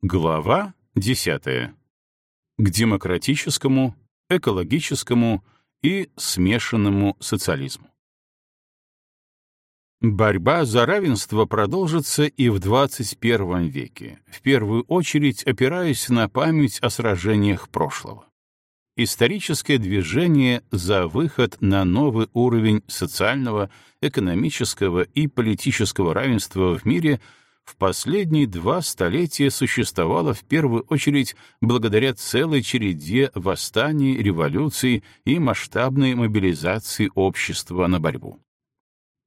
Глава 10. К демократическому, экологическому и смешанному социализму. Борьба за равенство продолжится и в 21 веке, в первую очередь опираясь на память о сражениях прошлого. Историческое движение за выход на новый уровень социального, экономического и политического равенства в мире — в последние два столетия существовала в первую очередь благодаря целой череде восстаний, революций и масштабной мобилизации общества на борьбу.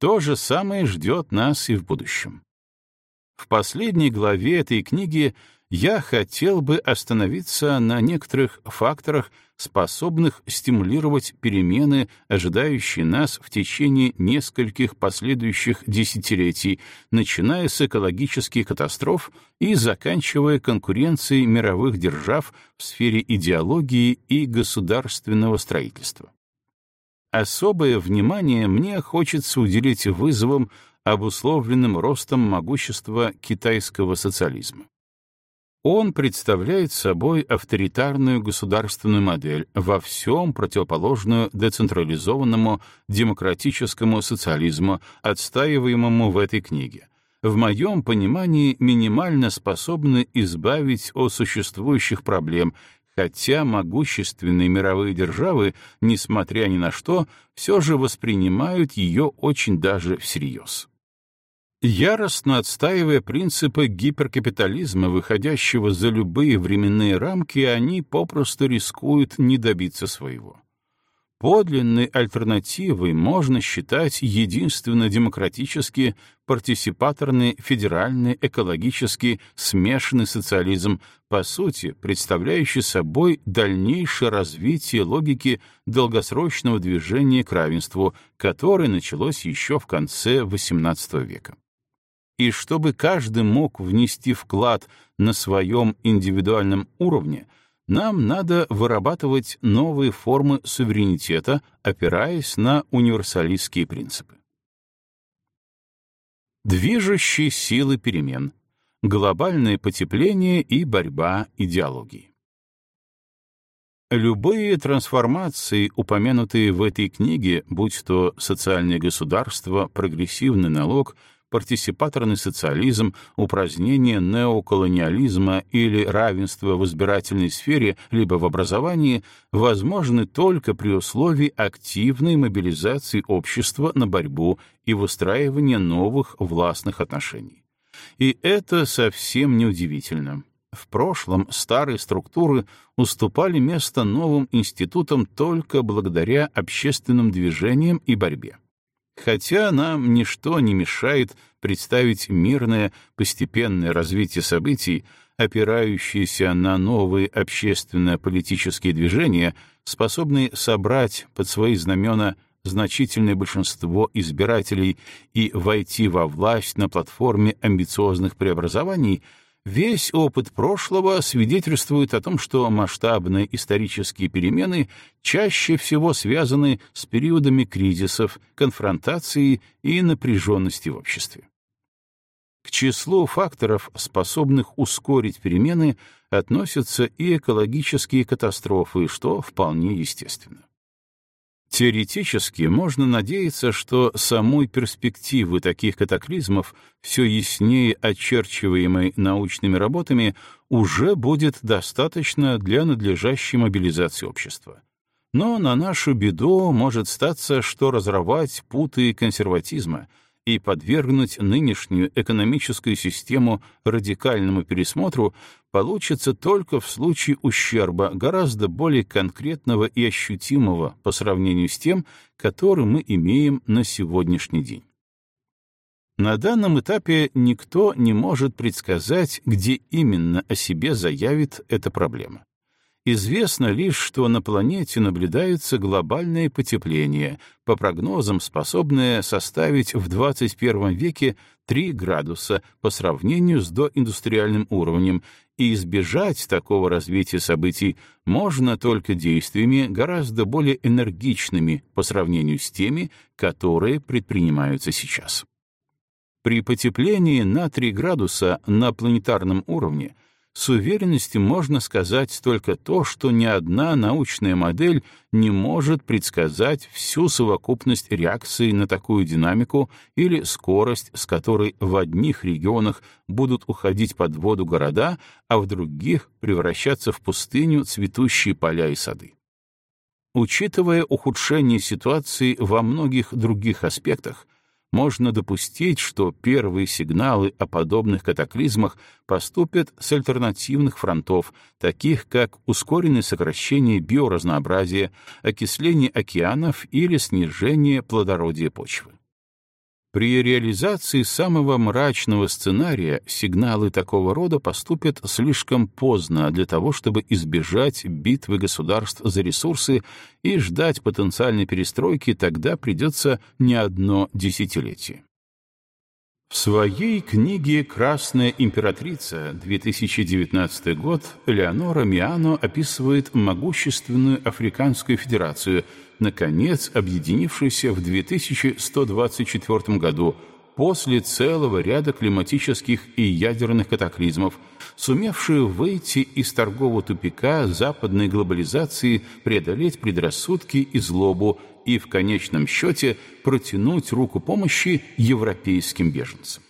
То же самое ждет нас и в будущем. В последней главе этой книги я хотел бы остановиться на некоторых факторах, способных стимулировать перемены, ожидающие нас в течение нескольких последующих десятилетий, начиная с экологических катастроф и заканчивая конкуренцией мировых держав в сфере идеологии и государственного строительства. Особое внимание мне хочется уделить вызовам, обусловленным ростом могущества китайского социализма. Он представляет собой авторитарную государственную модель, во всем противоположную децентрализованному демократическому социализму, отстаиваемому в этой книге. В моем понимании минимально способны избавить от существующих проблем, хотя могущественные мировые державы, несмотря ни на что, все же воспринимают ее очень даже всерьез. Яростно отстаивая принципы гиперкапитализма, выходящего за любые временные рамки, они попросту рискуют не добиться своего. Подлинной альтернативой можно считать единственно демократический, партисипаторный, федеральный, экологический, смешанный социализм, по сути, представляющий собой дальнейшее развитие логики долгосрочного движения к равенству, которое началось еще в конце XVIII века и чтобы каждый мог внести вклад на своем индивидуальном уровне, нам надо вырабатывать новые формы суверенитета, опираясь на универсалистские принципы. Движущие силы перемен. Глобальное потепление и борьба идеологии. Любые трансформации, упомянутые в этой книге, будь то социальное государство, прогрессивный налог, партисипаторный социализм, упразднение неоколониализма или равенство в избирательной сфере либо в образовании возможны только при условии активной мобилизации общества на борьбу и выстраивания новых властных отношений. И это совсем не удивительно. В прошлом старые структуры уступали место новым институтам только благодаря общественным движениям и борьбе. Хотя нам ничто не мешает представить мирное, постепенное развитие событий, опирающиеся на новые общественно-политические движения, способные собрать под свои знамена значительное большинство избирателей и войти во власть на платформе амбициозных преобразований — Весь опыт прошлого свидетельствует о том, что масштабные исторические перемены чаще всего связаны с периодами кризисов, конфронтации и напряженности в обществе. К числу факторов, способных ускорить перемены, относятся и экологические катастрофы, что вполне естественно. Теоретически можно надеяться, что самой перспективы таких катаклизмов, все яснее очерчиваемой научными работами, уже будет достаточно для надлежащей мобилизации общества. Но на нашу беду может статься, что разорвать путы консерватизма — и подвергнуть нынешнюю экономическую систему радикальному пересмотру получится только в случае ущерба гораздо более конкретного и ощутимого по сравнению с тем, который мы имеем на сегодняшний день. На данном этапе никто не может предсказать, где именно о себе заявит эта проблема. Известно лишь, что на планете наблюдается глобальное потепление, по прогнозам способное составить в 21 веке 3 градуса по сравнению с доиндустриальным уровнем, и избежать такого развития событий можно только действиями гораздо более энергичными по сравнению с теми, которые предпринимаются сейчас. При потеплении на 3 градуса на планетарном уровне — с уверенностью можно сказать только то, что ни одна научная модель не может предсказать всю совокупность реакций на такую динамику или скорость, с которой в одних регионах будут уходить под воду города, а в других превращаться в пустыню цветущие поля и сады. Учитывая ухудшение ситуации во многих других аспектах, можно допустить, что первые сигналы о подобных катаклизмах поступят с альтернативных фронтов, таких как ускоренное сокращение биоразнообразия, окисление океанов или снижение плодородия почвы. При реализации самого мрачного сценария сигналы такого рода поступят слишком поздно для того, чтобы избежать битвы государств за ресурсы и ждать потенциальной перестройки тогда придется не одно десятилетие. В своей книге «Красная императрица» 2019 год Леонора Миано описывает могущественную Африканскую Федерацию, наконец объединившуюся в 2124 году после целого ряда климатических и ядерных катаклизмов, сумевшую выйти из торгового тупика западной глобализации, преодолеть предрассудки и злобу и в конечном счете протянуть руку помощи европейским беженцам.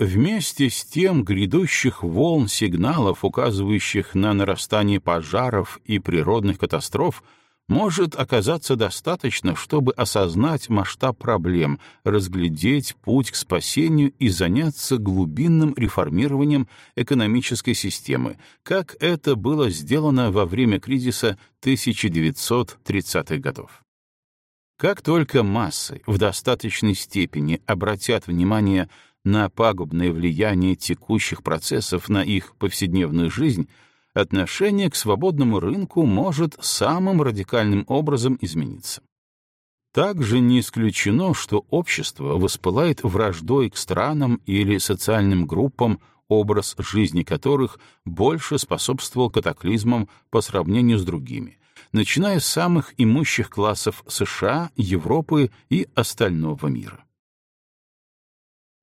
Вместе с тем грядущих волн сигналов, указывающих на нарастание пожаров и природных катастроф, может оказаться достаточно, чтобы осознать масштаб проблем, разглядеть путь к спасению и заняться глубинным реформированием экономической системы, как это было сделано во время кризиса 1930-х годов. Как только массы в достаточной степени обратят внимание на пагубное влияние текущих процессов на их повседневную жизнь, отношение к свободному рынку может самым радикальным образом измениться. Также не исключено, что общество воспылает враждой к странам или социальным группам, образ жизни которых больше способствовал катаклизмам по сравнению с другими, начиная с самых имущих классов США, Европы и остального мира.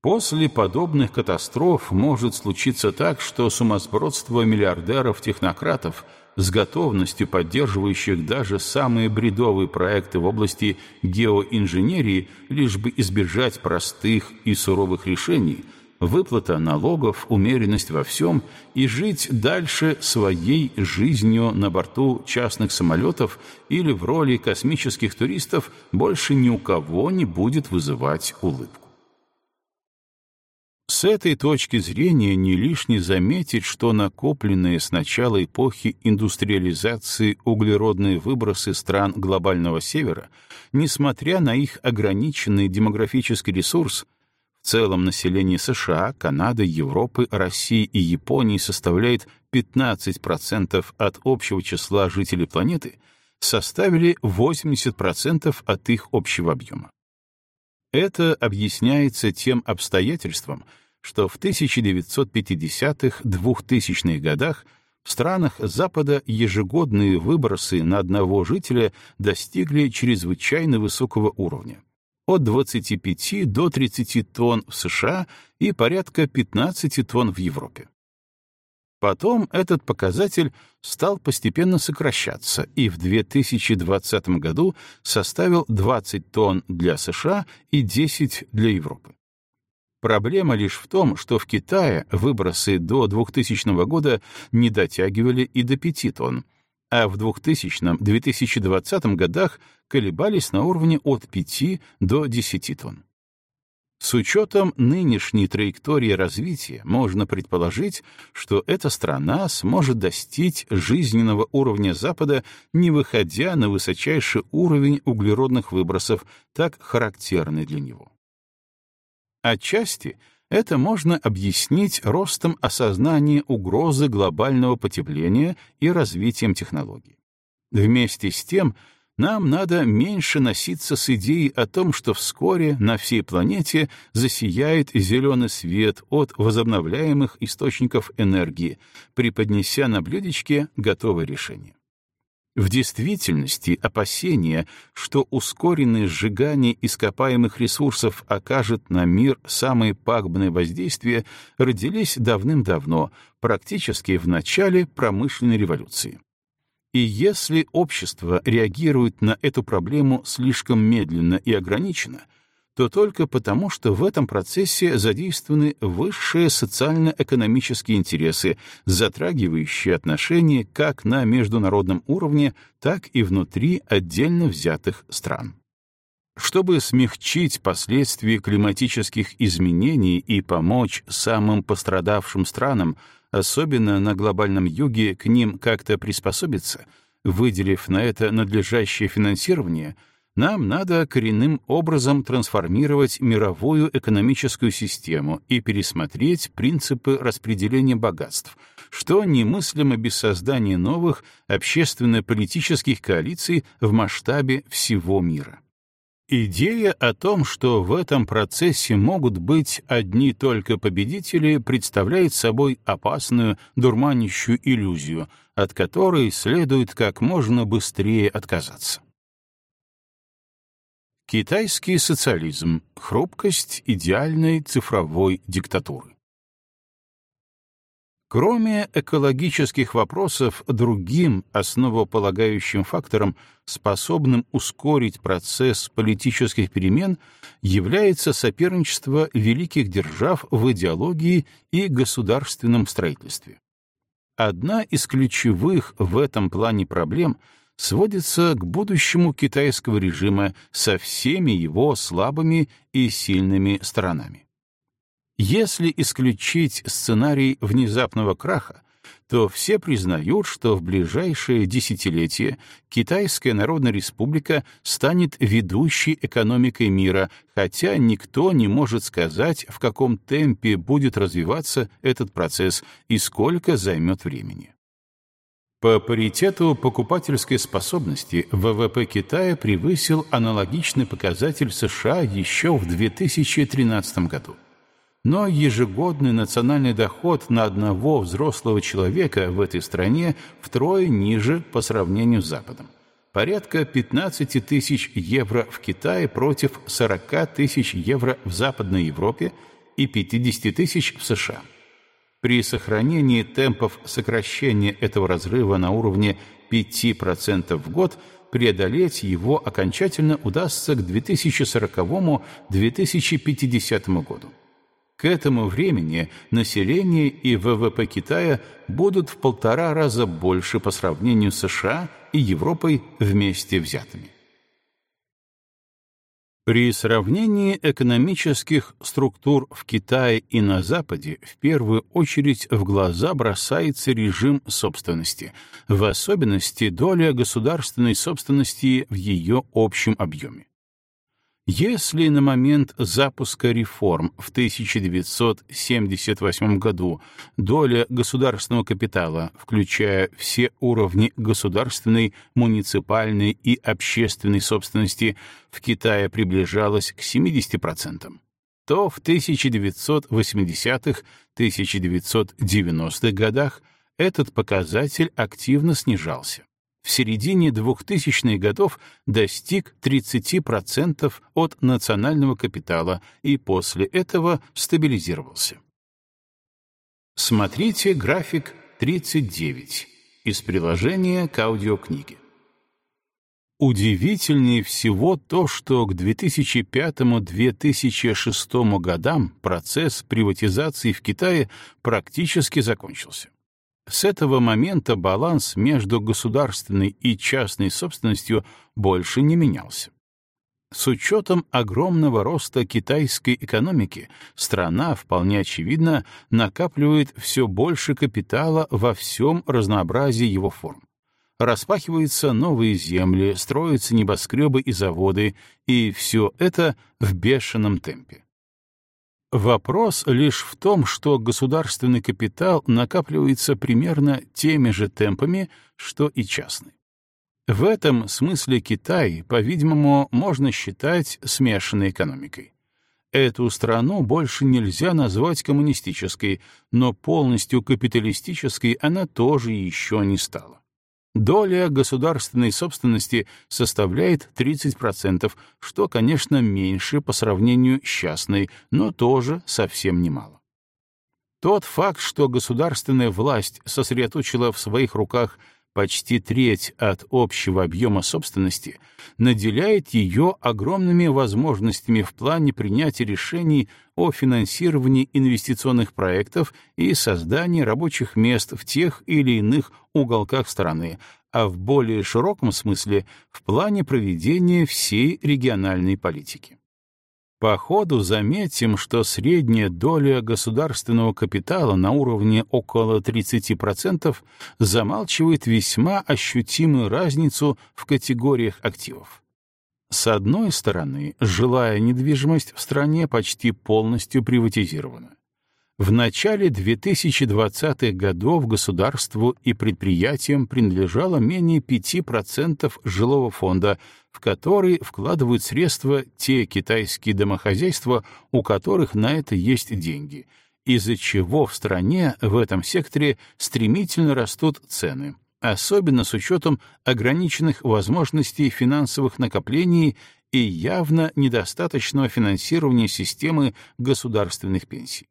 После подобных катастроф может случиться так, что сумасбродство миллиардеров-технократов, с готовностью поддерживающих даже самые бредовые проекты в области геоинженерии, лишь бы избежать простых и суровых решений, выплата налогов, умеренность во всем и жить дальше своей жизнью на борту частных самолетов или в роли космических туристов больше ни у кого не будет вызывать улыбку. С этой точки зрения не лишне заметить, что накопленные с начала эпохи индустриализации углеродные выбросы стран глобального севера, несмотря на их ограниченный демографический ресурс, в целом население США, Канады, Европы, России и Японии составляет 15% от общего числа жителей планеты, составили 80% от их общего объема. Это объясняется тем обстоятельством, что в 1950-2000-х годах в странах Запада ежегодные выбросы на одного жителя достигли чрезвычайно высокого уровня — от 25 до 30 тонн в США и порядка 15 тонн в Европе. Потом этот показатель стал постепенно сокращаться и в 2020 году составил 20 тонн для США и 10 для Европы. Проблема лишь в том, что в Китае выбросы до 2000 года не дотягивали и до 5 тонн, а в 2000-2020 годах колебались на уровне от 5 до 10 тонн. С учетом нынешней траектории развития можно предположить, что эта страна сможет достичь жизненного уровня Запада, не выходя на высочайший уровень углеродных выбросов, так характерный для него. Отчасти это можно объяснить ростом осознания угрозы глобального потепления и развитием технологий. Вместе с тем, нам надо меньше носиться с идеей о том, что вскоре на всей планете засияет зеленый свет от возобновляемых источников энергии, преподнеся на блюдечке готовое решение. В действительности опасения, что ускоренное сжигание ископаемых ресурсов окажет на мир самое пагубное воздействие, родились давным-давно, практически в начале промышленной революции. И если общество реагирует на эту проблему слишком медленно и ограниченно, то только потому, что в этом процессе задействованы высшие социально-экономические интересы, затрагивающие отношения как на международном уровне, так и внутри отдельно взятых стран. Чтобы смягчить последствия климатических изменений и помочь самым пострадавшим странам, особенно на глобальном юге, к ним как-то приспособиться, выделив на это надлежащее финансирование — нам надо коренным образом трансформировать мировую экономическую систему и пересмотреть принципы распределения богатств, что немыслимо без создания новых общественно-политических коалиций в масштабе всего мира. Идея о том, что в этом процессе могут быть одни только победители, представляет собой опасную, дурманящую иллюзию, от которой следует как можно быстрее отказаться. Китайский социализм. Хрупкость идеальной цифровой диктатуры. Кроме экологических вопросов, другим основополагающим фактором, способным ускорить процесс политических перемен, является соперничество великих держав в идеологии и государственном строительстве. Одна из ключевых в этом плане проблем — сводится к будущему китайского режима со всеми его слабыми и сильными сторонами. Если исключить сценарий внезапного краха, то все признают, что в ближайшее десятилетие Китайская Народная Республика станет ведущей экономикой мира, хотя никто не может сказать, в каком темпе будет развиваться этот процесс и сколько займет времени. По паритету покупательской способности ВВП Китая превысил аналогичный показатель США еще в 2013 году. Но ежегодный национальный доход на одного взрослого человека в этой стране втрое ниже по сравнению с Западом. Порядка 15 тысяч евро в Китае против 40 тысяч евро в Западной Европе и 50 тысяч в США. При сохранении темпов сокращения этого разрыва на уровне 5% в год преодолеть его окончательно удастся к 2040-2050 году. К этому времени население и ВВП Китая будут в полтора раза больше по сравнению с США и Европой вместе взятыми. При сравнении экономических структур в Китае и на Западе в первую очередь в глаза бросается режим собственности, в особенности доля государственной собственности в ее общем объеме. Если на момент запуска реформ в 1978 году доля государственного капитала, включая все уровни государственной, муниципальной и общественной собственности, в Китае приближалась к 70%, то в 1980-1990-х годах этот показатель активно снижался в середине 2000-х годов достиг 30% от национального капитала и после этого стабилизировался. Смотрите график 39 из приложения к аудиокниге. Удивительнее всего то, что к 2005-2006 годам процесс приватизации в Китае практически закончился. С этого момента баланс между государственной и частной собственностью больше не менялся. С учетом огромного роста китайской экономики, страна, вполне очевидно, накапливает все больше капитала во всем разнообразии его форм. Распахиваются новые земли, строятся небоскребы и заводы, и все это в бешеном темпе. Вопрос лишь в том, что государственный капитал накапливается примерно теми же темпами, что и частный. В этом смысле Китай, по-видимому, можно считать смешанной экономикой. Эту страну больше нельзя назвать коммунистической, но полностью капиталистической она тоже еще не стала. Доля государственной собственности составляет 30%, что, конечно, меньше по сравнению с частной, но тоже совсем немало. Тот факт, что государственная власть сосредоточила в своих руках почти треть от общего объема собственности, наделяет ее огромными возможностями в плане принятия решений о финансировании инвестиционных проектов и создании рабочих мест в тех или иных уголках страны, а в более широком смысле в плане проведения всей региональной политики. По ходу заметим, что средняя доля государственного капитала на уровне около 30% замалчивает весьма ощутимую разницу в категориях активов. С одной стороны, жилая недвижимость в стране почти полностью приватизирована. В начале 2020-х годов государству и предприятиям принадлежало менее 5% жилого фонда, в который вкладывают средства те китайские домохозяйства, у которых на это есть деньги, из-за чего в стране в этом секторе стремительно растут цены, особенно с учетом ограниченных возможностей финансовых накоплений и явно недостаточного финансирования системы государственных пенсий.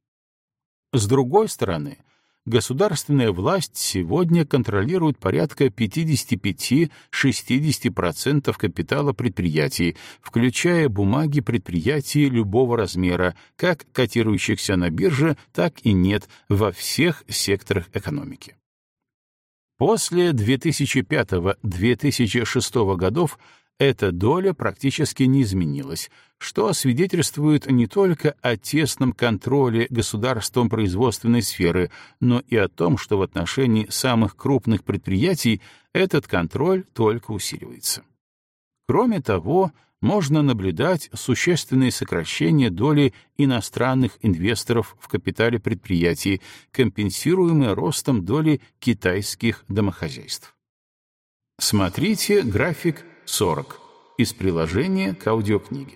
С другой стороны, государственная власть сегодня контролирует порядка 55-60% капитала предприятий, включая бумаги предприятий любого размера, как котирующихся на бирже, так и нет во всех секторах экономики. После 2005-2006 годов эта доля практически не изменилась, что свидетельствует не только о тесном контроле государством производственной сферы, но и о том, что в отношении самых крупных предприятий этот контроль только усиливается. Кроме того, можно наблюдать существенное сокращение доли иностранных инвесторов в капитале предприятий, компенсируемое ростом доли китайских домохозяйств. Смотрите график 40 из приложения к аудиокниге.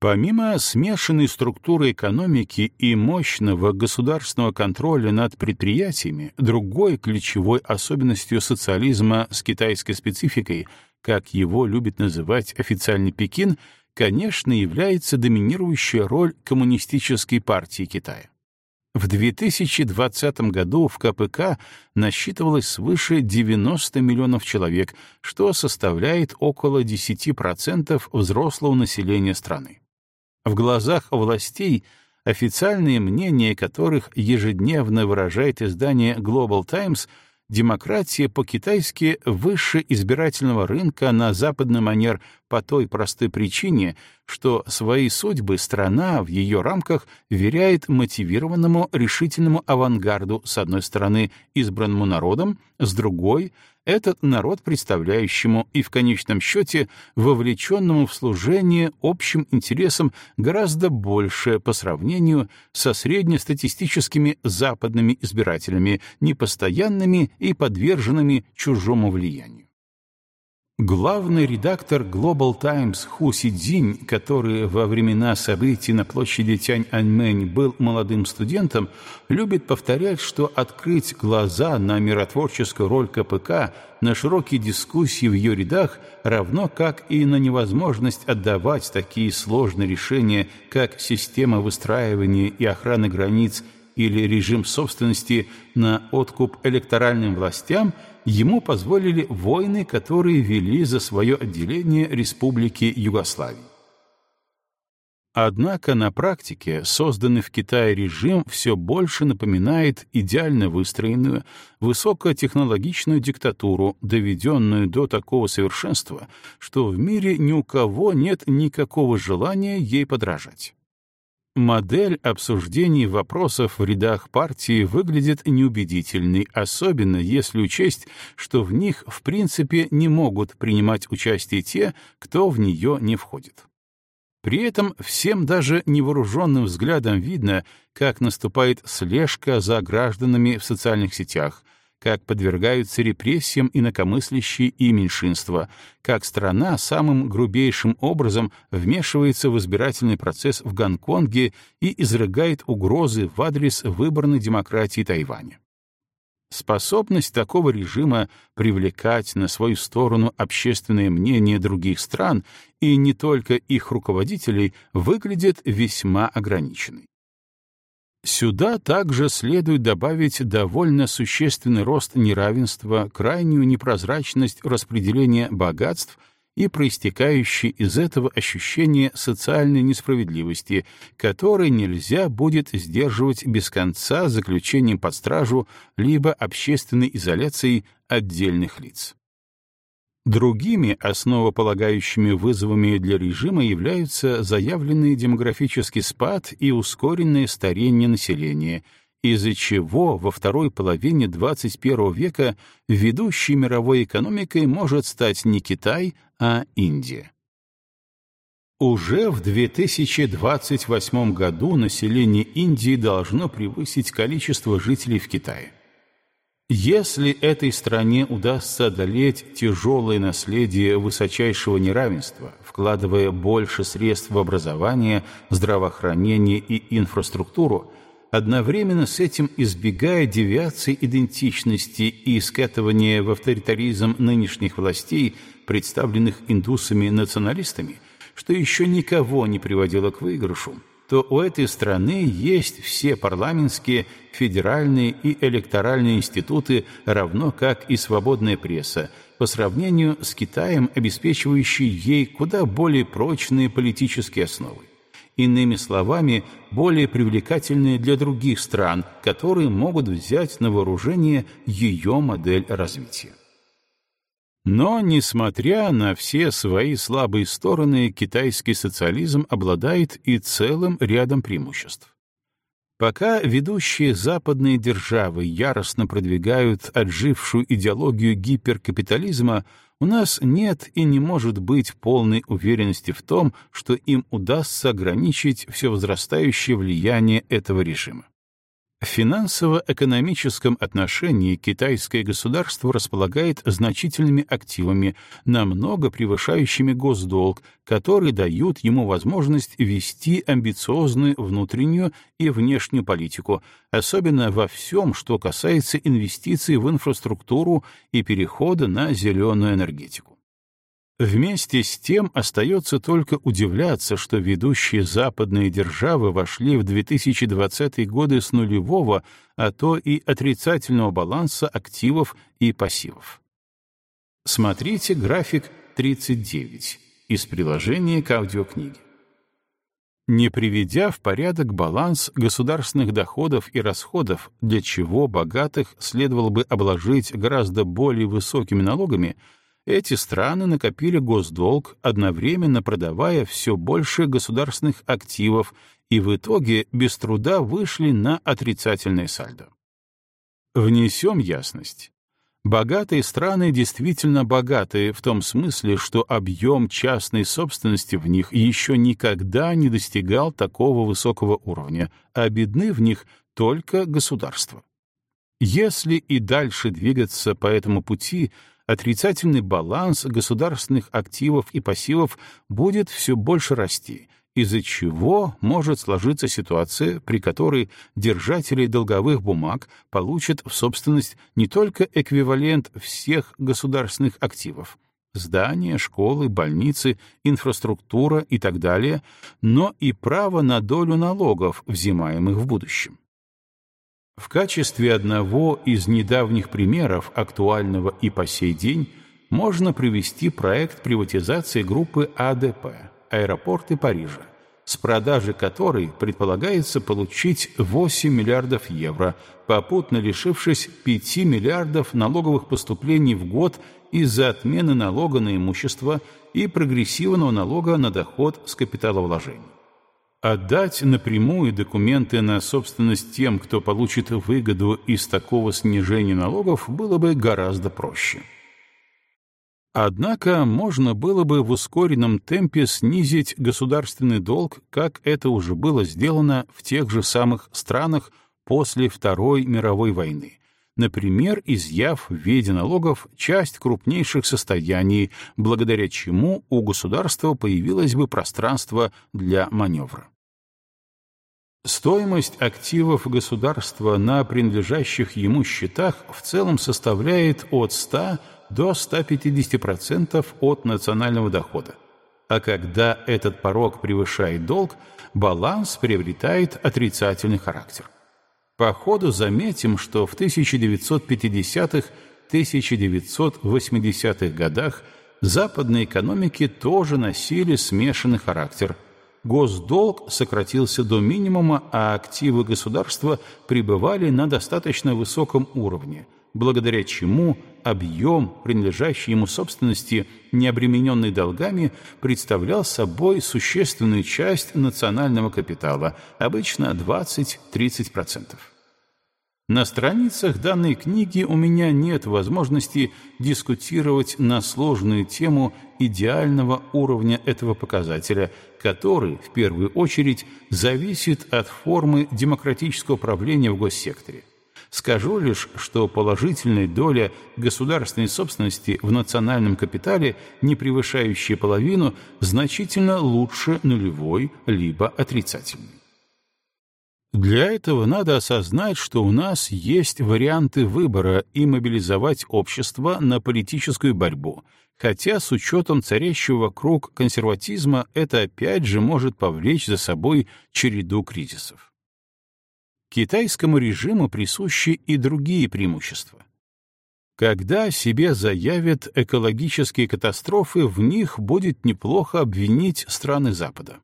Помимо смешанной структуры экономики и мощного государственного контроля над предприятиями, другой ключевой особенностью социализма с китайской спецификой, как его любит называть официальный Пекин, конечно, является доминирующая роль коммунистической партии Китая. В 2020 году в КПК насчитывалось свыше 90 миллионов человек, что составляет около 10% взрослого населения страны. В глазах властей официальные мнения которых ежедневно выражает издание Global Times — демократия по-китайски выше избирательного рынка на западный манер по той простой причине, что свои судьбы страна в ее рамках веряет мотивированному решительному авангарду с одной стороны избранному народом, с другой — этот народ представляющему и в конечном счете вовлеченному в служение общим интересам гораздо больше по сравнению со среднестатистическими западными избирателями, непостоянными и подверженными чужому влиянию. Главный редактор Global Times Ху Сидзинь, который во времена событий на площади Тянь-Аньмэнь был молодым студентом, любит повторять, что открыть глаза на миротворческую роль КПК, на широкие дискуссии в ее рядах, равно как и на невозможность отдавать такие сложные решения, как система выстраивания и охраны границ или режим собственности на откуп электоральным властям – ему позволили войны, которые вели за свое отделение Республики Югославии. Однако на практике созданный в Китае режим все больше напоминает идеально выстроенную, высокотехнологичную диктатуру, доведенную до такого совершенства, что в мире ни у кого нет никакого желания ей подражать. Модель обсуждений вопросов в рядах партии выглядит неубедительной, особенно если учесть, что в них в принципе не могут принимать участие те, кто в нее не входит. При этом всем даже невооруженным взглядом видно, как наступает слежка за гражданами в социальных сетях, как подвергаются репрессиям инакомыслящие и меньшинства, как страна самым грубейшим образом вмешивается в избирательный процесс в Гонконге и изрыгает угрозы в адрес выборной демократии Тайваня. Способность такого режима привлекать на свою сторону общественное мнение других стран и не только их руководителей выглядит весьма ограниченной. Сюда также следует добавить довольно существенный рост неравенства, крайнюю непрозрачность распределения богатств — и проистекающее из этого ощущение социальной несправедливости, которое нельзя будет сдерживать без конца заключением под стражу либо общественной изоляцией отдельных лиц. Другими основополагающими вызовами для режима являются заявленный демографический спад и ускоренное старение населения — из-за чего во второй половине 21 века ведущей мировой экономикой может стать не Китай, а Индия. Уже в 2028 году население Индии должно превысить количество жителей в Китае. Если этой стране удастся одолеть тяжелое наследие высочайшего неравенства, вкладывая больше средств в образование, здравоохранение и инфраструктуру, одновременно с этим избегая девиации идентичности и скатывания в авторитаризм нынешних властей, представленных индусами-националистами, что еще никого не приводило к выигрышу, то у этой страны есть все парламентские, федеральные и электоральные институты, равно как и свободная пресса, по сравнению с Китаем, обеспечивающие ей куда более прочные политические основы иными словами, более привлекательные для других стран, которые могут взять на вооружение ее модель развития. Но, несмотря на все свои слабые стороны, китайский социализм обладает и целым рядом преимуществ. Пока ведущие западные державы яростно продвигают отжившую идеологию гиперкапитализма, у нас нет и не может быть полной уверенности в том, что им удастся ограничить все возрастающее влияние этого режима. В финансово-экономическом отношении китайское государство располагает значительными активами, намного превышающими госдолг, которые дают ему возможность вести амбициозную внутреннюю и внешнюю политику, особенно во всем, что касается инвестиций в инфраструктуру и перехода на зеленую энергетику. Вместе с тем остается только удивляться, что ведущие западные державы вошли в 2020 годы с нулевого, а то и отрицательного баланса активов и пассивов. Смотрите график 39 из приложения к аудиокниге. Не приведя в порядок баланс государственных доходов и расходов, для чего богатых следовало бы обложить гораздо более высокими налогами, эти страны накопили госдолг, одновременно продавая все больше государственных активов и в итоге без труда вышли на отрицательное сальдо. Внесем ясность. Богатые страны действительно богатые в том смысле, что объем частной собственности в них еще никогда не достигал такого высокого уровня, а бедны в них только государства. Если и дальше двигаться по этому пути, отрицательный баланс государственных активов и пассивов будет все больше расти, из-за чего может сложиться ситуация, при которой держатели долговых бумаг получат в собственность не только эквивалент всех государственных активов, здания, школы, больницы, инфраструктура и так далее, но и право на долю налогов, взимаемых в будущем. В качестве одного из недавних примеров, актуального и по сей день, можно привести проект приватизации группы АДП «Аэропорты Парижа», с продажи которой предполагается получить 8 миллиардов евро, попутно лишившись 5 миллиардов налоговых поступлений в год из-за отмены налога на имущество и прогрессивного налога на доход с капиталовложений. Отдать напрямую документы на собственность тем, кто получит выгоду из такого снижения налогов, было бы гораздо проще. Однако можно было бы в ускоренном темпе снизить государственный долг, как это уже было сделано в тех же самых странах после Второй мировой войны, например, изъяв в виде налогов часть крупнейших состояний, благодаря чему у государства появилось бы пространство для маневра. Стоимость активов государства на принадлежащих ему счетах в целом составляет от 100 до 150% от национального дохода. А когда этот порог превышает долг, баланс приобретает отрицательный характер. По ходу заметим, что в 1950-1980-х годах западные экономики тоже носили смешанный характер – госдолг сократился до минимума, а активы государства пребывали на достаточно высоком уровне, благодаря чему объем принадлежащей ему собственности, не обремененный долгами, представлял собой существенную часть национального капитала, обычно 20-30%. На страницах данной книги у меня нет возможности дискутировать на сложную тему идеального уровня этого показателя, который, в первую очередь, зависит от формы демократического управления в госсекторе. Скажу лишь, что положительная доля государственной собственности в национальном капитале, не превышающая половину, значительно лучше нулевой либо отрицательной. Для этого надо осознать, что у нас есть варианты выбора и мобилизовать общество на политическую борьбу, хотя с учетом царящего вокруг консерватизма это опять же может повлечь за собой череду кризисов. Китайскому режиму присущи и другие преимущества. Когда себе заявят экологические катастрофы, в них будет неплохо обвинить страны Запада.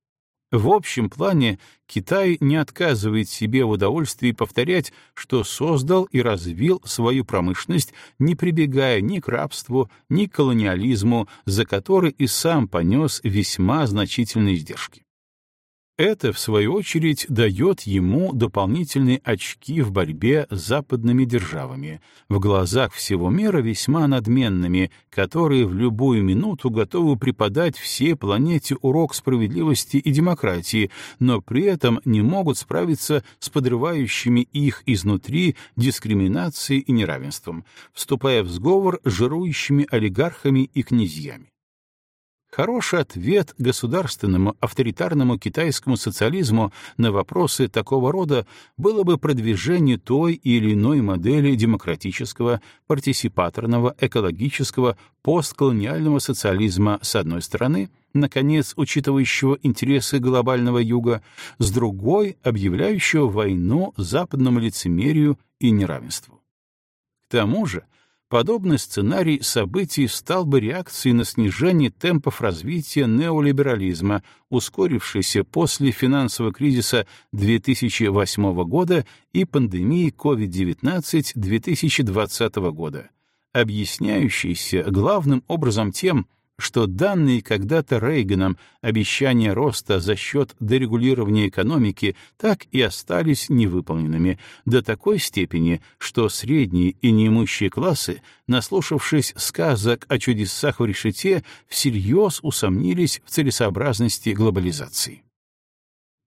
В общем плане Китай не отказывает себе в удовольствии повторять, что создал и развил свою промышленность, не прибегая ни к рабству, ни к колониализму, за который и сам понес весьма значительные издержки. Это, в свою очередь, дает ему дополнительные очки в борьбе с западными державами, в глазах всего мира весьма надменными, которые в любую минуту готовы преподать всей планете урок справедливости и демократии, но при этом не могут справиться с подрывающими их изнутри дискриминацией и неравенством, вступая в сговор с жирующими олигархами и князьями. Хороший ответ государственному авторитарному китайскому социализму на вопросы такого рода было бы продвижение той или иной модели демократического, партисипаторного, экологического, постколониального социализма с одной стороны, наконец, учитывающего интересы глобального юга, с другой, объявляющего войну западному лицемерию и неравенству. К тому же, Подобный сценарий событий стал бы реакцией на снижение темпов развития неолиберализма, ускорившийся после финансового кризиса 2008 года и пандемии COVID-19 2020 года, объясняющийся главным образом тем, что данные когда-то Рейганом обещания роста за счет дерегулирования экономики так и остались невыполненными до такой степени, что средние и неимущие классы, наслушавшись сказок о чудесах в решете, всерьез усомнились в целесообразности глобализации.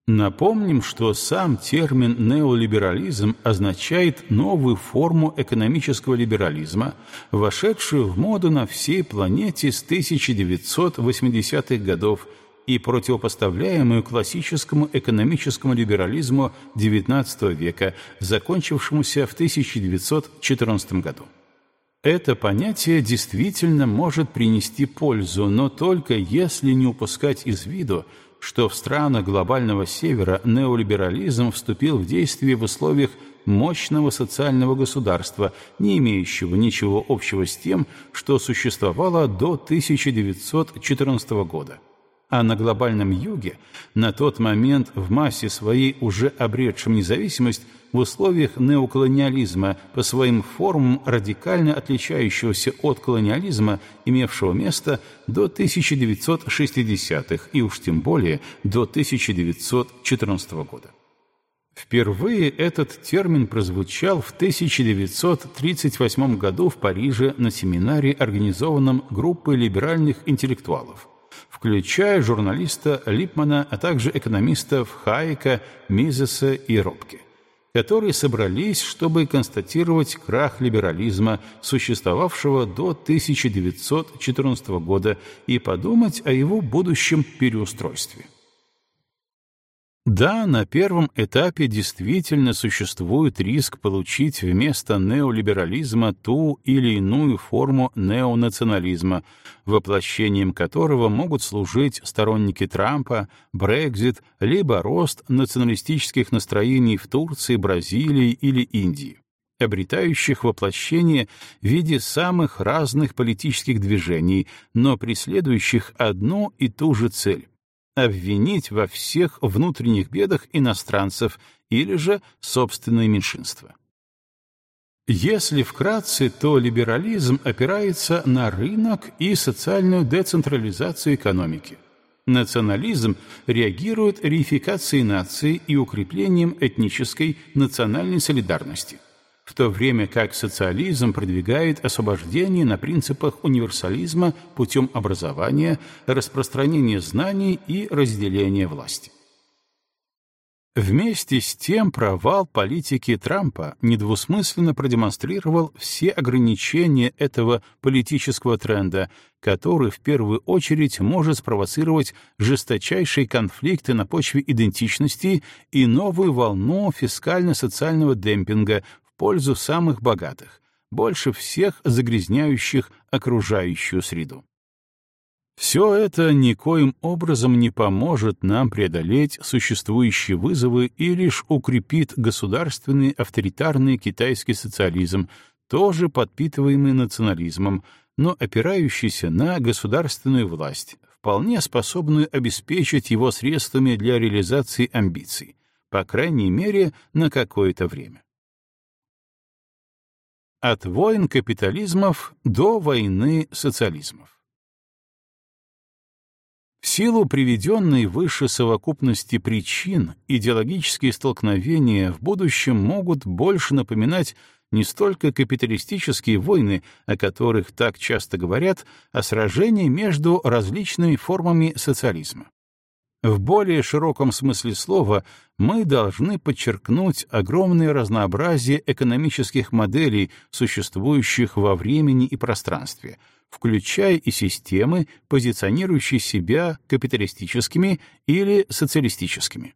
Напомним, что сам термин «неолиберализм» означает новую форму экономического либерализма, вошедшую в моду на всей планете с 1980-х годов и противопоставляемую классическому экономическому либерализму XIX века, закончившемуся в 1914 году. Это понятие действительно может принести пользу, но только если не упускать из виду, что в странах глобального севера неолиберализм вступил в действие в условиях мощного социального государства, не имеющего ничего общего с тем, что существовало до 1914 года а на глобальном юге, на тот момент в массе своей уже обретшем независимость, в условиях неоколониализма по своим формам радикально отличающегося от колониализма, имевшего место до 1960-х и уж тем более до 1914 года. Впервые этот термин прозвучал в 1938 году в Париже на семинаре, организованном группой либеральных интеллектуалов – включая журналиста Липмана, а также экономистов Хайека, Мизеса и Робке, которые собрались, чтобы констатировать крах либерализма, существовавшего до 1914 года, и подумать о его будущем переустройстве. Да, на первом этапе действительно существует риск получить вместо неолиберализма ту или иную форму неонационализма, воплощением которого могут служить сторонники Трампа, Брекзит, либо рост националистических настроений в Турции, Бразилии или Индии обретающих воплощение в виде самых разных политических движений, но преследующих одну и ту же цель обвинить во всех внутренних бедах иностранцев или же собственное меньшинство. Если вкратце, то либерализм опирается на рынок и социальную децентрализацию экономики. Национализм реагирует реификацией нации и укреплением этнической национальной солидарности – в то время как социализм продвигает освобождение на принципах универсализма путем образования, распространения знаний и разделения власти. Вместе с тем провал политики Трампа недвусмысленно продемонстрировал все ограничения этого политического тренда, который в первую очередь может спровоцировать жесточайшие конфликты на почве идентичности и новую волну фискально-социального демпинга пользу самых богатых, больше всех загрязняющих окружающую среду. Все это никоим образом не поможет нам преодолеть существующие вызовы и лишь укрепит государственный авторитарный китайский социализм, тоже подпитываемый национализмом, но опирающийся на государственную власть, вполне способную обеспечить его средствами для реализации амбиций, по крайней мере, на какое-то время. От войн капитализмов до войны социализмов. В силу приведенной выше совокупности причин, идеологические столкновения в будущем могут больше напоминать не столько капиталистические войны, о которых так часто говорят, а сражения между различными формами социализма. В более широком смысле слова мы должны подчеркнуть огромное разнообразие экономических моделей, существующих во времени и пространстве, включая и системы, позиционирующие себя капиталистическими или социалистическими.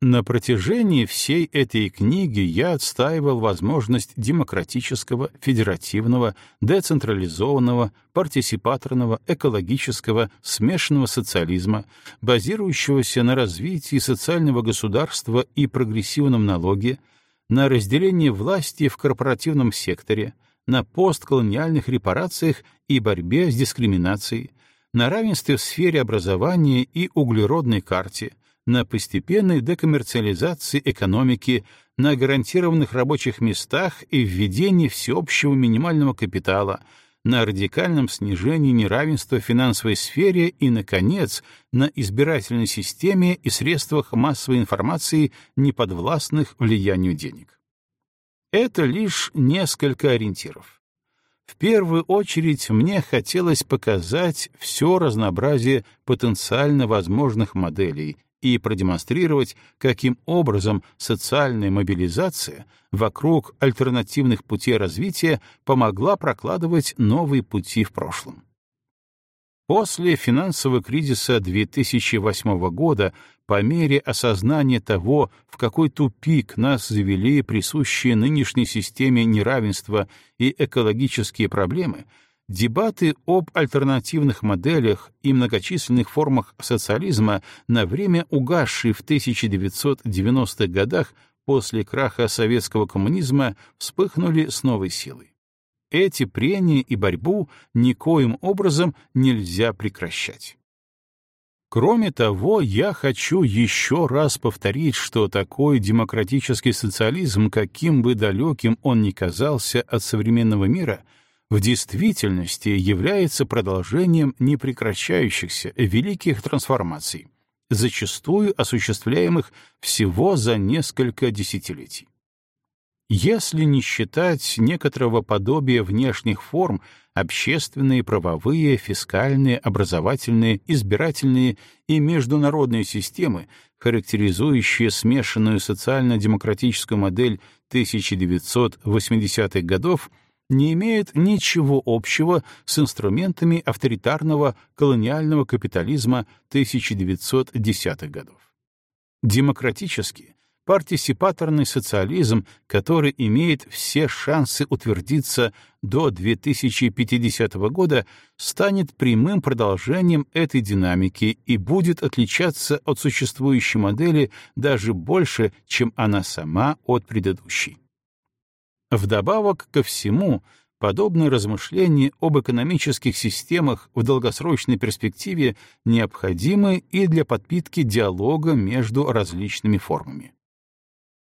На протяжении всей этой книги я отстаивал возможность демократического, федеративного, децентрализованного, партисипаторного, экологического, смешанного социализма, базирующегося на развитии социального государства и прогрессивном налоге, на разделении власти в корпоративном секторе, на постколониальных репарациях и борьбе с дискриминацией, на равенстве в сфере образования и углеродной карте — на постепенной декоммерциализации экономики, на гарантированных рабочих местах и введении всеобщего минимального капитала, на радикальном снижении неравенства в финансовой сфере и, наконец, на избирательной системе и средствах массовой информации, неподвластных влиянию денег. Это лишь несколько ориентиров. В первую очередь мне хотелось показать все разнообразие потенциально возможных моделей и продемонстрировать, каким образом социальная мобилизация вокруг альтернативных путей развития помогла прокладывать новые пути в прошлом. После финансового кризиса 2008 года, по мере осознания того, в какой тупик нас завели присущие нынешней системе неравенства и экологические проблемы, Дебаты об альтернативных моделях и многочисленных формах социализма, на время угасшие в 1990-х годах после краха советского коммунизма, вспыхнули с новой силой. Эти прения и борьбу никоим образом нельзя прекращать. Кроме того, я хочу еще раз повторить, что такой демократический социализм, каким бы далеким он ни казался от современного мира — в действительности является продолжением непрекращающихся великих трансформаций, зачастую осуществляемых всего за несколько десятилетий. Если не считать некоторого подобия внешних форм, общественные, правовые, фискальные, образовательные, избирательные и международные системы, характеризующие смешанную социально-демократическую модель 1980-х годов, не имеют ничего общего с инструментами авторитарного колониального капитализма 1910-х годов. Демократический, партисипаторный социализм, который имеет все шансы утвердиться до 2050 года, станет прямым продолжением этой динамики и будет отличаться от существующей модели даже больше, чем она сама от предыдущей. Вдобавок ко всему, подобные размышления об экономических системах в долгосрочной перспективе необходимы и для подпитки диалога между различными формами.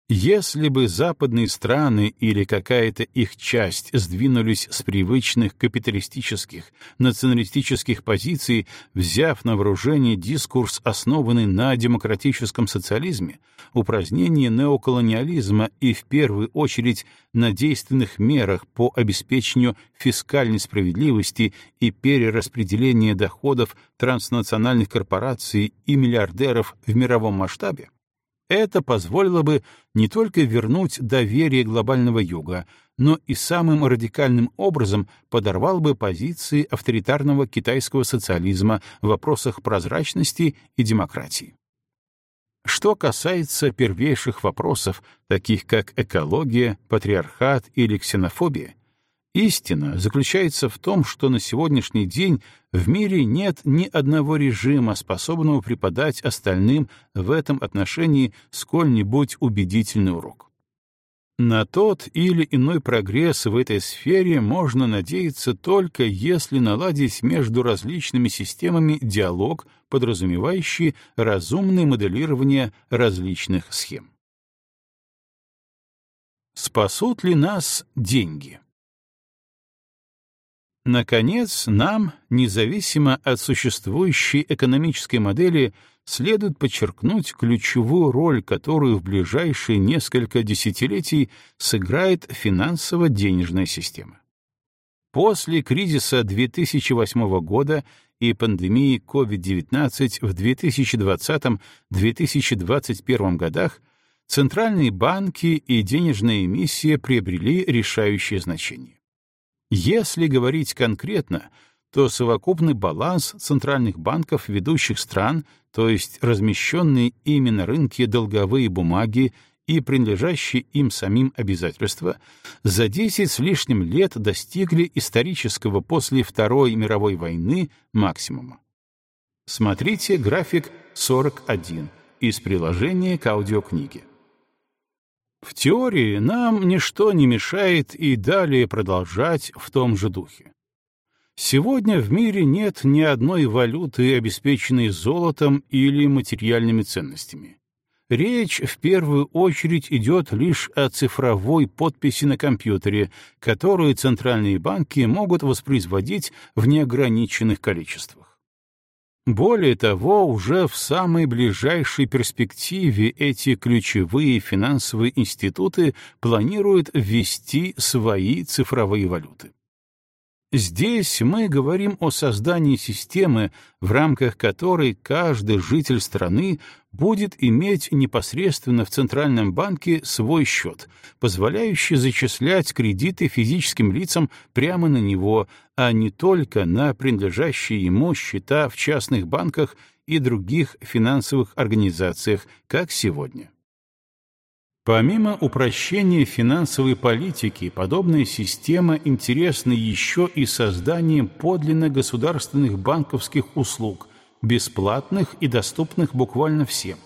Если бы западные страны или какая-то их часть сдвинулись с привычных капиталистических, националистических позиций, взяв на вооружение дискурс, основанный на демократическом социализме, упразднении неоколониализма и, в первую очередь, на действенных мерах по обеспечению фискальной справедливости и перераспределения доходов транснациональных корпораций и миллиардеров в мировом масштабе, это позволило бы не только вернуть доверие глобального юга, но и самым радикальным образом подорвал бы позиции авторитарного китайского социализма в вопросах прозрачности и демократии. Что касается первейших вопросов, таких как экология, патриархат или ксенофобия, Истина заключается в том, что на сегодняшний день в мире нет ни одного режима, способного преподать остальным в этом отношении сколь-нибудь убедительный урок. На тот или иной прогресс в этой сфере можно надеяться только если наладить между различными системами диалог, подразумевающий разумное моделирование различных схем. Спасут ли нас деньги? Наконец, нам, независимо от существующей экономической модели, следует подчеркнуть ключевую роль, которую в ближайшие несколько десятилетий сыграет финансово-денежная система. После кризиса 2008 года и пандемии COVID-19 в 2020-2021 годах центральные банки и денежная эмиссия приобрели решающее значение. Если говорить конкретно, то совокупный баланс центральных банков ведущих стран, то есть размещенные ими на рынке долговые бумаги и принадлежащие им самим обязательства, за 10 с лишним лет достигли исторического после Второй мировой войны максимума. Смотрите график 41 из приложения к аудиокниге. В теории нам ничто не мешает и далее продолжать в том же духе. Сегодня в мире нет ни одной валюты, обеспеченной золотом или материальными ценностями. Речь в первую очередь идет лишь о цифровой подписи на компьютере, которую центральные банки могут воспроизводить в неограниченных количествах. Более того, уже в самой ближайшей перспективе эти ключевые финансовые институты планируют ввести свои цифровые валюты. Здесь мы говорим о создании системы, в рамках которой каждый житель страны будет иметь непосредственно в Центральном банке свой счет, позволяющий зачислять кредиты физическим лицам прямо на него, а не только на принадлежащие ему счета в частных банках и других финансовых организациях, как сегодня. Помимо упрощения финансовой политики, подобная система интересна еще и созданием подлинно государственных банковских услуг, бесплатных и доступных буквально всем,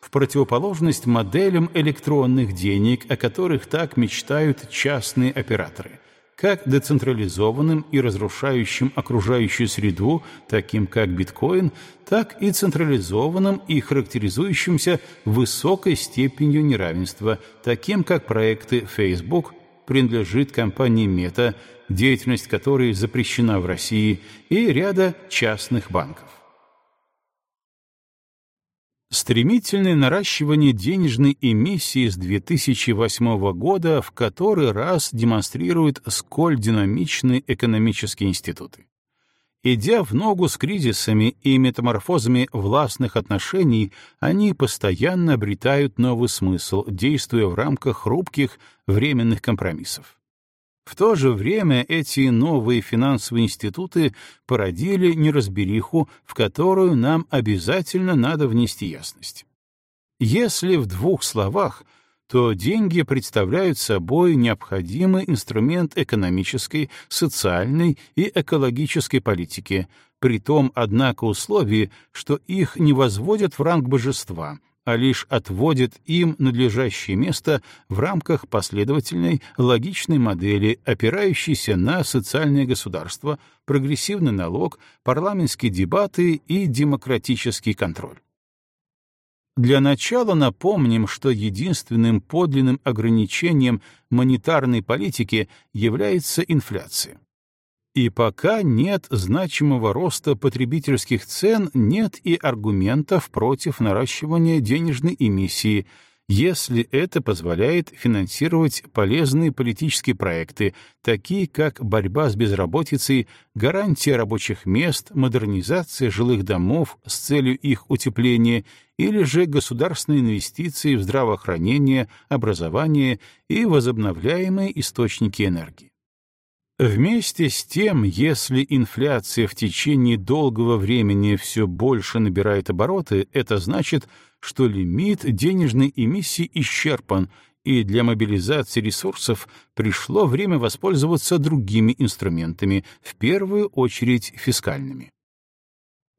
в противоположность моделям электронных денег, о которых так мечтают частные операторы — как децентрализованным и разрушающим окружающую среду, таким как биткоин, так и централизованным и характеризующимся высокой степенью неравенства, таким как проекты Facebook, принадлежит компании Meta, деятельность которой запрещена в России, и ряда частных банков. Стремительное наращивание денежной эмиссии с 2008 года в который раз демонстрирует, сколь динамичны экономические институты. Идя в ногу с кризисами и метаморфозами властных отношений, они постоянно обретают новый смысл, действуя в рамках хрупких временных компромиссов. В то же время эти новые финансовые институты породили неразбериху, в которую нам обязательно надо внести ясность. Если в двух словах, то деньги представляют собой необходимый инструмент экономической, социальной и экологической политики, при том, однако, условии, что их не возводят в ранг божества, а лишь отводят им надлежащее место в рамках последовательной логичной модели, опирающейся на социальное государство, прогрессивный налог, парламентские дебаты и демократический контроль. Для начала напомним, что единственным подлинным ограничением монетарной политики является инфляция. И пока нет значимого роста потребительских цен, нет и аргументов против наращивания денежной эмиссии, если это позволяет финансировать полезные политические проекты, такие как борьба с безработицей, гарантия рабочих мест, модернизация жилых домов с целью их утепления или же государственные инвестиции в здравоохранение, образование и возобновляемые источники энергии. Вместе с тем, если инфляция в течение долгого времени все больше набирает обороты, это значит, что лимит денежной эмиссии исчерпан, и для мобилизации ресурсов пришло время воспользоваться другими инструментами, в первую очередь фискальными.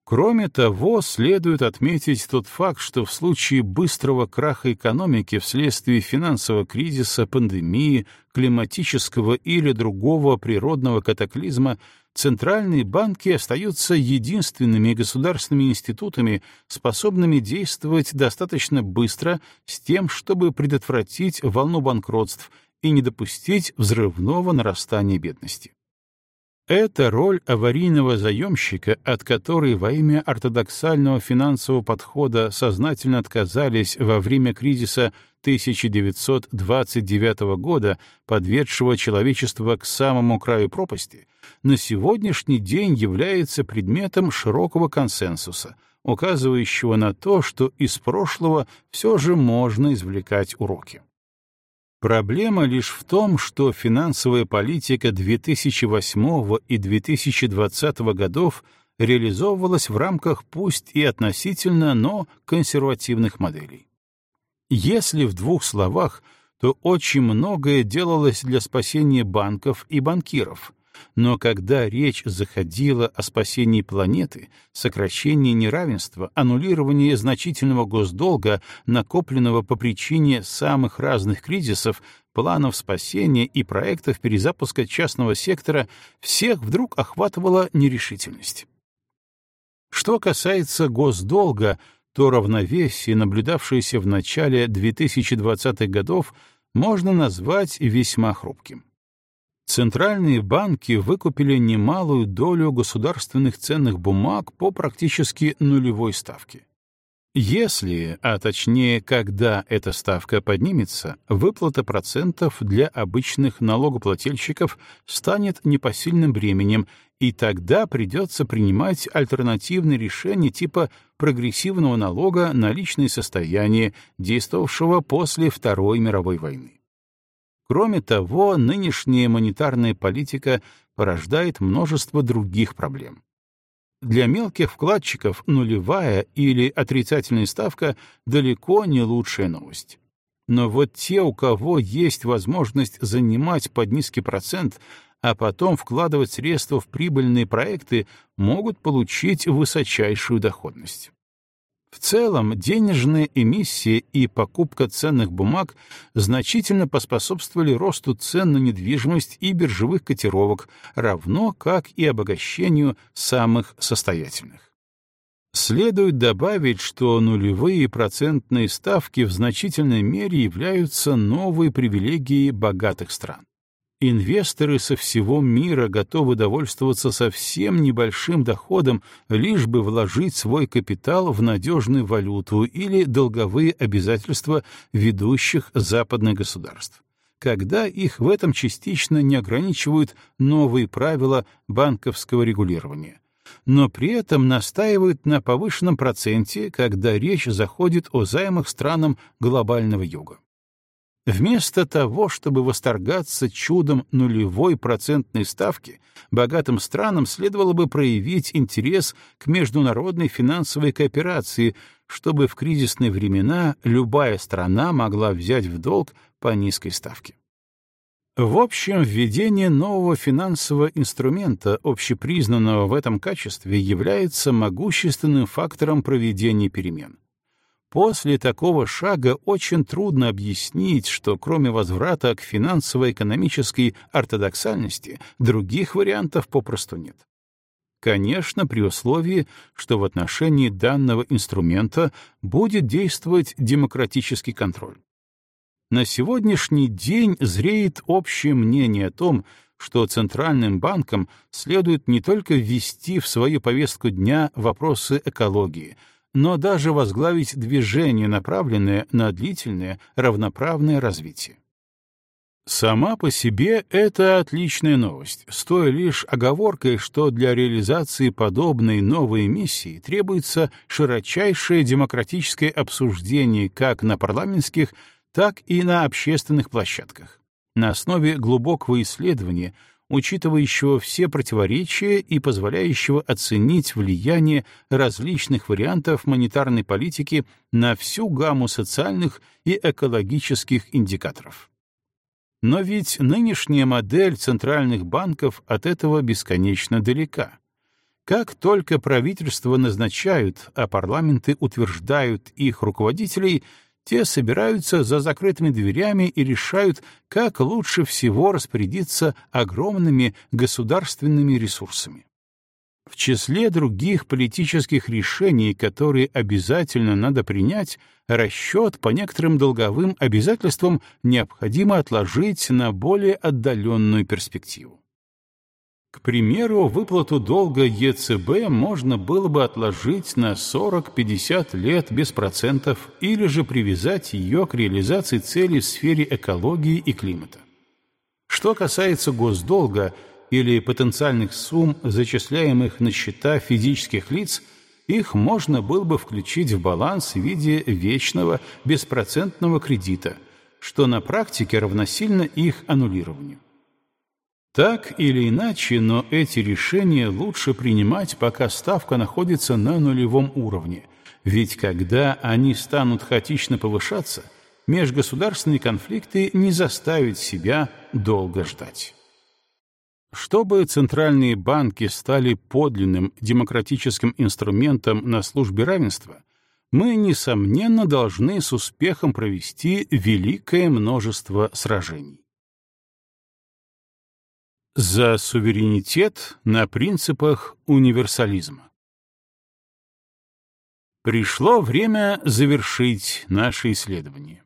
Кроме того, следует отметить тот факт, что в случае быстрого краха экономики вследствие финансового кризиса, пандемии, климатического или другого природного катаклизма центральные банки остаются единственными государственными институтами, способными действовать достаточно быстро с тем, чтобы предотвратить волну банкротств и не допустить взрывного нарастания бедности. Это роль аварийного заемщика, от которой во имя ортодоксального финансового подхода сознательно отказались во время кризиса 1929 года, подведшего человечество к самому краю пропасти, на сегодняшний день является предметом широкого консенсуса, указывающего на то, что из прошлого все же можно извлекать уроки. Проблема лишь в том, что финансовая политика 2008 и 2020 годов реализовывалась в рамках пусть и относительно, но консервативных моделей. Если в двух словах, то очень многое делалось для спасения банков и банкиров, но когда речь заходила о спасении планеты, сокращении неравенства, аннулировании значительного госдолга, накопленного по причине самых разных кризисов, планов спасения и проектов перезапуска частного сектора, всех вдруг охватывала нерешительность. Что касается госдолга, то равновесие, наблюдавшееся в начале 2020-х годов, можно назвать весьма хрупким. Центральные банки выкупили немалую долю государственных ценных бумаг по практически нулевой ставке. Если, а точнее, когда эта ставка поднимется, выплата процентов для обычных налогоплательщиков станет непосильным бременем, и тогда придется принимать альтернативные решения типа прогрессивного налога на личное состояние, действовавшего после Второй мировой войны. Кроме того, нынешняя монетарная политика порождает множество других проблем. Для мелких вкладчиков нулевая или отрицательная ставка далеко не лучшая новость. Но вот те, у кого есть возможность занимать под низкий процент, а потом вкладывать средства в прибыльные проекты, могут получить высочайшую доходность. В целом, денежная эмиссия и покупка ценных бумаг значительно поспособствовали росту цен на недвижимость и биржевых котировок, равно как и обогащению самых состоятельных. Следует добавить, что нулевые процентные ставки в значительной мере являются новой привилегией богатых стран. Инвесторы со всего мира готовы довольствоваться совсем небольшим доходом, лишь бы вложить свой капитал в надежную валюту или долговые обязательства ведущих западных государств когда их в этом частично не ограничивают новые правила банковского регулирования, но при этом настаивают на повышенном проценте, когда речь заходит о займах странам глобального юга. Вместо того, чтобы восторгаться чудом нулевой процентной ставки, богатым странам следовало бы проявить интерес к международной финансовой кооперации, чтобы в кризисные времена любая страна могла взять в долг по низкой ставке. В общем, введение нового финансового инструмента, общепризнанного в этом качестве, является могущественным фактором проведения перемен. После такого шага очень трудно объяснить, что кроме возврата к финансово-экономической ортодоксальности других вариантов попросту нет. Конечно, при условии, что в отношении данного инструмента будет действовать демократический контроль. На сегодняшний день зреет общее мнение о том, что Центральным банкам следует не только ввести в свою повестку дня вопросы экологии — но даже возглавить движение, направленное на длительное, равноправное развитие. Сама по себе это отличная новость, с той лишь оговоркой, что для реализации подобной новой миссии требуется широчайшее демократическое обсуждение как на парламентских, так и на общественных площадках, на основе глубокого исследования, учитывающего все противоречия и позволяющего оценить влияние различных вариантов монетарной политики на всю гамму социальных и экологических индикаторов. Но ведь нынешняя модель центральных банков от этого бесконечно далека. Как только правительства назначают, а парламенты утверждают их руководителей — те собираются за закрытыми дверями и решают, как лучше всего распорядиться огромными государственными ресурсами. В числе других политических решений, которые обязательно надо принять, расчет по некоторым долговым обязательствам необходимо отложить на более отдаленную перспективу. К примеру, выплату долга ЕЦБ можно было бы отложить на 40-50 лет без процентов или же привязать ее к реализации целей в сфере экологии и климата. Что касается госдолга или потенциальных сумм, зачисляемых на счета физических лиц, их можно было бы включить в баланс в виде вечного беспроцентного кредита, что на практике равносильно их аннулированию. Так или иначе, но эти решения лучше принимать, пока ставка находится на нулевом уровне, ведь когда они станут хаотично повышаться, межгосударственные конфликты не заставят себя долго ждать. Чтобы центральные банки стали подлинным демократическим инструментом на службе равенства, мы, несомненно, должны с успехом провести великое множество сражений. За суверенитет на принципах универсализма. Пришло время завершить наше исследование.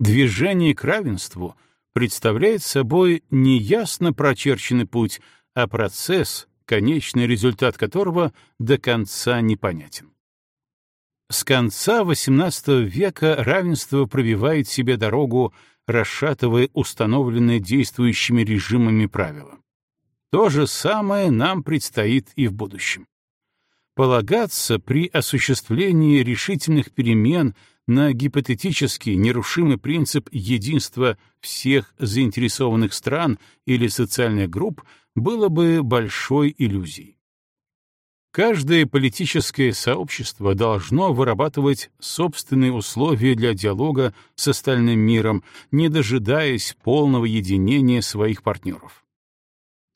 Движение к равенству представляет собой не ясно прочерченный путь, а процесс, конечный результат которого до конца непонятен. С конца XVIII века равенство пробивает себе дорогу расшатывая установленные действующими режимами правила. То же самое нам предстоит и в будущем. Полагаться при осуществлении решительных перемен на гипотетический нерушимый принцип единства всех заинтересованных стран или социальных групп было бы большой иллюзией. Каждое политическое сообщество должно вырабатывать собственные условия для диалога с остальным миром, не дожидаясь полного единения своих партнеров.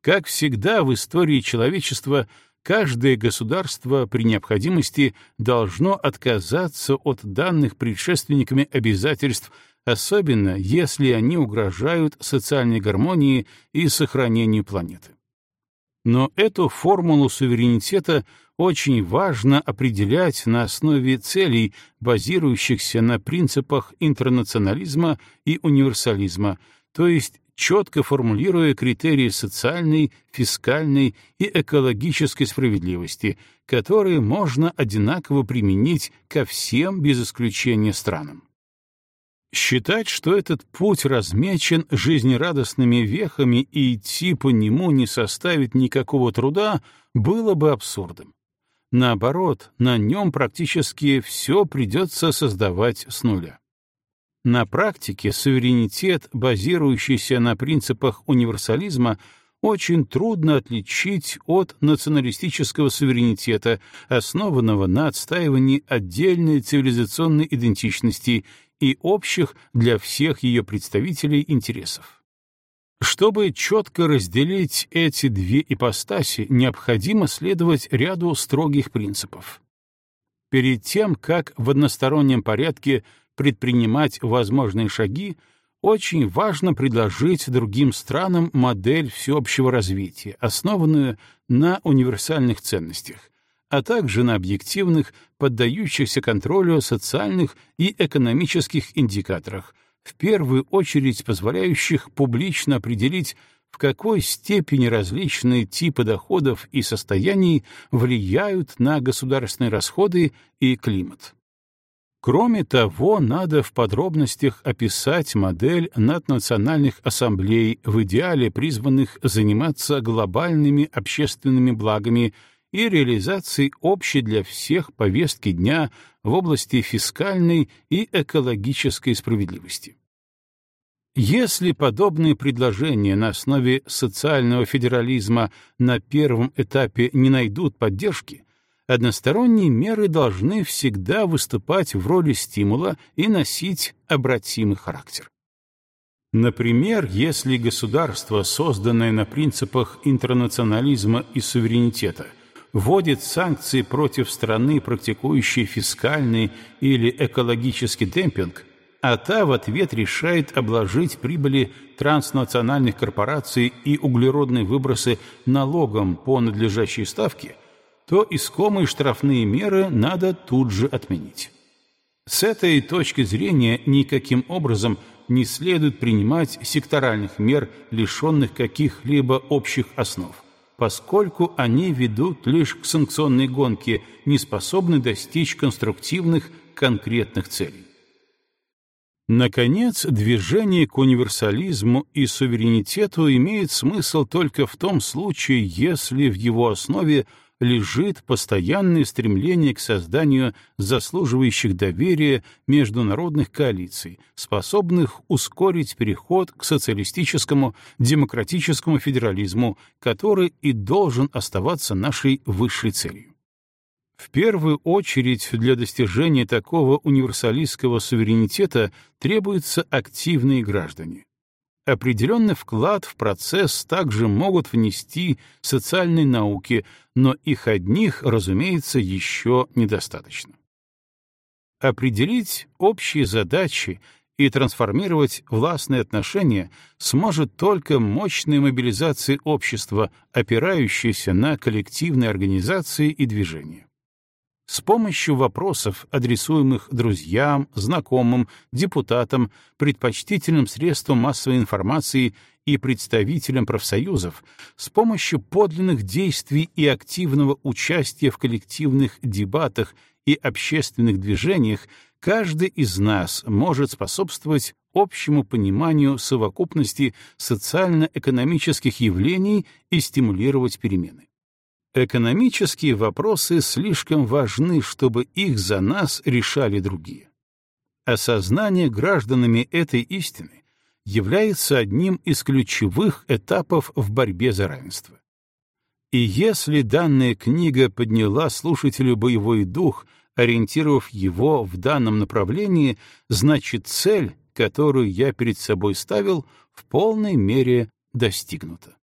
Как всегда в истории человечества, каждое государство при необходимости должно отказаться от данных предшественниками обязательств, особенно если они угрожают социальной гармонии и сохранению планеты. Но эту формулу суверенитета очень важно определять на основе целей, базирующихся на принципах интернационализма и универсализма, то есть четко формулируя критерии социальной, фискальной и экологической справедливости, которые можно одинаково применить ко всем без исключения странам. Считать, что этот путь размечен жизнерадостными вехами и идти по нему не составит никакого труда, было бы абсурдом. Наоборот, на нем практически все придется создавать с нуля. На практике суверенитет, базирующийся на принципах универсализма, очень трудно отличить от националистического суверенитета, основанного на отстаивании отдельной цивилизационной идентичности и общих для всех ее представителей интересов. Чтобы четко разделить эти две ипостаси, необходимо следовать ряду строгих принципов. Перед тем, как в одностороннем порядке предпринимать возможные шаги, очень важно предложить другим странам модель всеобщего развития, основанную на универсальных ценностях, а также на объективных, поддающихся контролю социальных и экономических индикаторах, в первую очередь позволяющих публично определить, в какой степени различные типы доходов и состояний влияют на государственные расходы и климат. Кроме того, надо в подробностях описать модель наднациональных ассамблей, в идеале призванных заниматься глобальными общественными благами и реализацией общей для всех повестки дня в области фискальной и экологической справедливости. Если подобные предложения на основе социального федерализма на первом этапе не найдут поддержки, односторонние меры должны всегда выступать в роли стимула и носить обратимый характер. Например, если государство, созданное на принципах интернационализма и суверенитета, вводит санкции против страны, практикующей фискальный или экологический демпинг, а та в ответ решает обложить прибыли транснациональных корпораций и углеродные выбросы налогом по надлежащей ставке, то искомые штрафные меры надо тут же отменить. С этой точки зрения никаким образом не следует принимать секторальных мер, лишенных каких-либо общих основ, поскольку они ведут лишь к санкционной гонке, не способны достичь конструктивных конкретных целей. Наконец, движение к универсализму и суверенитету имеет смысл только в том случае, если в его основе лежит постоянное стремление к созданию заслуживающих доверия международных коалиций, способных ускорить переход к социалистическому, демократическому федерализму, который и должен оставаться нашей высшей целью. В первую очередь для достижения такого универсалистского суверенитета требуются активные граждане. Определенный вклад в процесс также могут внести социальные науки, но их одних, разумеется, еще недостаточно. Определить общие задачи и трансформировать властные отношения сможет только мощная мобилизация общества, опирающаяся на коллективные организации и движения. С помощью вопросов, адресуемых друзьям, знакомым, депутатам, предпочтительным средствам массовой информации и представителям профсоюзов, с помощью подлинных действий и активного участия в коллективных дебатах и общественных движениях, каждый из нас может способствовать общему пониманию совокупности социально-экономических явлений и стимулировать перемены. Экономические вопросы слишком важны, чтобы их за нас решали другие. Осознание гражданами этой истины является одним из ключевых этапов в борьбе за равенство. И если данная книга подняла слушателю боевой дух, ориентировав его в данном направлении, значит цель, которую я перед собой ставил, в полной мере достигнута.